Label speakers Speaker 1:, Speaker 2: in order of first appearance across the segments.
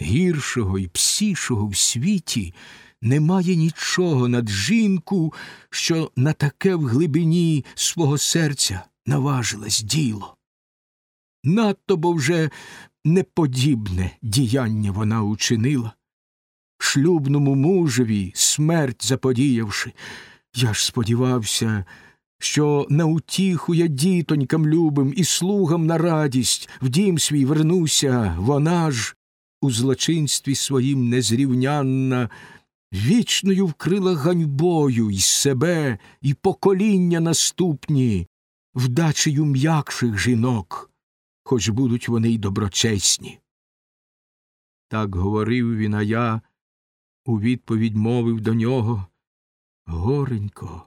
Speaker 1: Гіршого і псішого в світі немає нічого над жінку, що на таке в глибині свого серця наважилась діло. Надто бо вже неподібне діяння вона учинила, шлюбному мужеві смерть заподіявши. Я ж сподівався, що на утіху я дітонькам любим і слугам на радість в дім свій вернуся, вона ж у злочинстві своїм незрівнянна, вічною вкрила ганьбою й себе, і покоління наступні, вдачею м'якших жінок, хоч будуть вони й доброчесні. Так говорив він, а я у відповідь мовив до нього Горенько,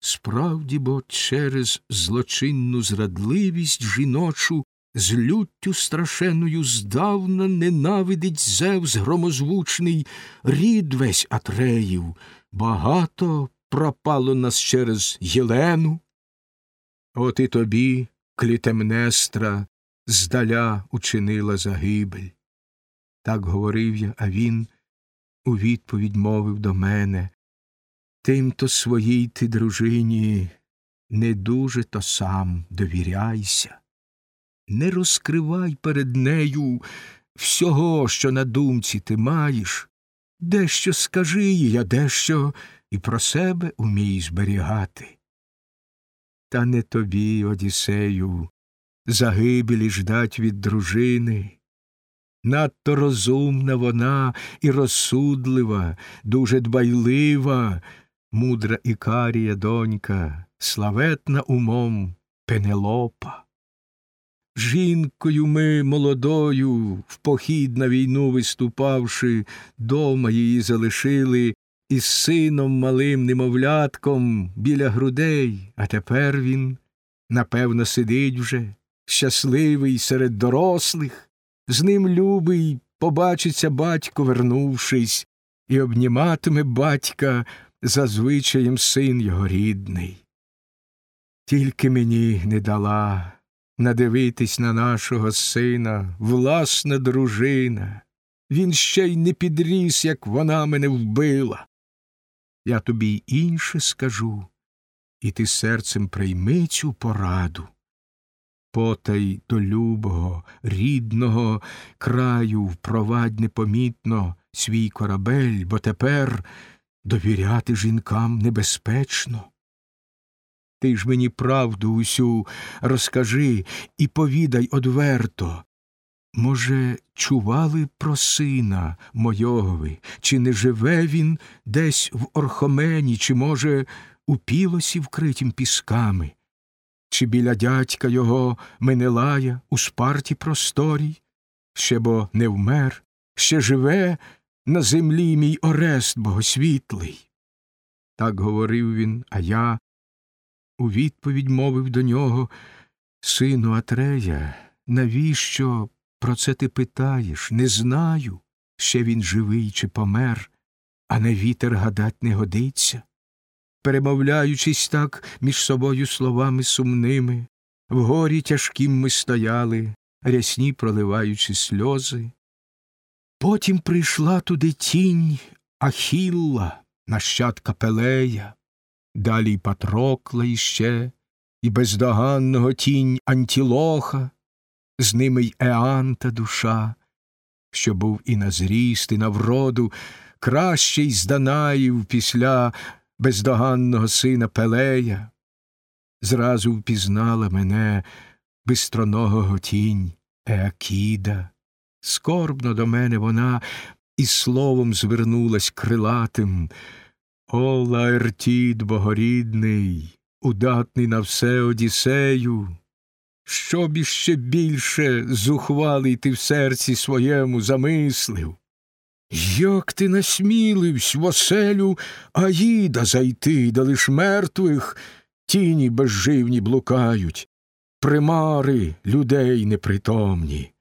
Speaker 1: справді бо через злочинну зрадливість жіночу з люттю страшенною здавна ненавидить Зевс громозвучний рід весь Атреїв, багато пропало нас через Єлену. От і тобі, клітемнестра, здаля учинила загибель. Так говорив я, а він у відповідь мовив до мене Тим то своїй ти дружині не дуже то сам довіряйся не розкривай перед нею всього, що на думці ти маєш, дещо скажи їй, а дещо і про себе умій зберігати. Та не тобі, Одіссею, загибелі ждать від дружини. Надто розумна вона і розсудлива, дуже дбайлива, мудра Ікарія донька, славетна умом Пенелопа. Жінкою ми молодою, в похід на війну виступавши, дома її залишили із сином малим немовлятком біля грудей, а тепер він, напевно, сидить вже, щасливий серед дорослих, з ним любий побачиться батько, вернувшись, і обніматиме батька за звичаєм син його рідний. Тільки мені не дала надивитись на нашого сина, власна дружина. Він ще й не підріс, як вона мене вбила. Я тобі й інше скажу, і ти серцем прийми цю пораду. Потай до любого, рідного краю впровадь непомітно свій корабель, бо тепер довіряти жінкам небезпечно. Ти ж мені правду усю розкажи і повідай одверто. Може, чували про сина мойогови, чи не живе він десь в Орхомені, чи, може, у пілосі вкритім пісками, чи біля дядька його Менелая у спарті просторій, ще бо не вмер, ще живе на землі мій Орест богосвітлий. Так говорив він, а я у відповідь мовив до нього Сину Атрея, навіщо про це ти питаєш? Не знаю, ще він живий чи помер, а на вітер гадать не годиться. Перемовляючись так між собою словами сумними, в горі тяжкім ми стояли, рясні проливаючи сльози. Потім прийшла туди тінь Ахілла, нащадка Пелея, далі Патрокла іще, і бездоганного тінь Антілоха, з ними й Еанта душа, що був і на зріст, і на вроду, кращий з Данаїв після бездоганного сина Пелея. Зразу впізнала мене бистроногого тінь Еакіда. Скорбно до мене вона і словом звернулась крилатим. О, Лаертід богорідний, удатний на все Одіссею, щоб іще більше зухвалий ти в серці своєму замислив. Як ти насміливсь в оселю Аїда зайти, де лиш мертвих тіні безживні блукають, примари людей непритомні.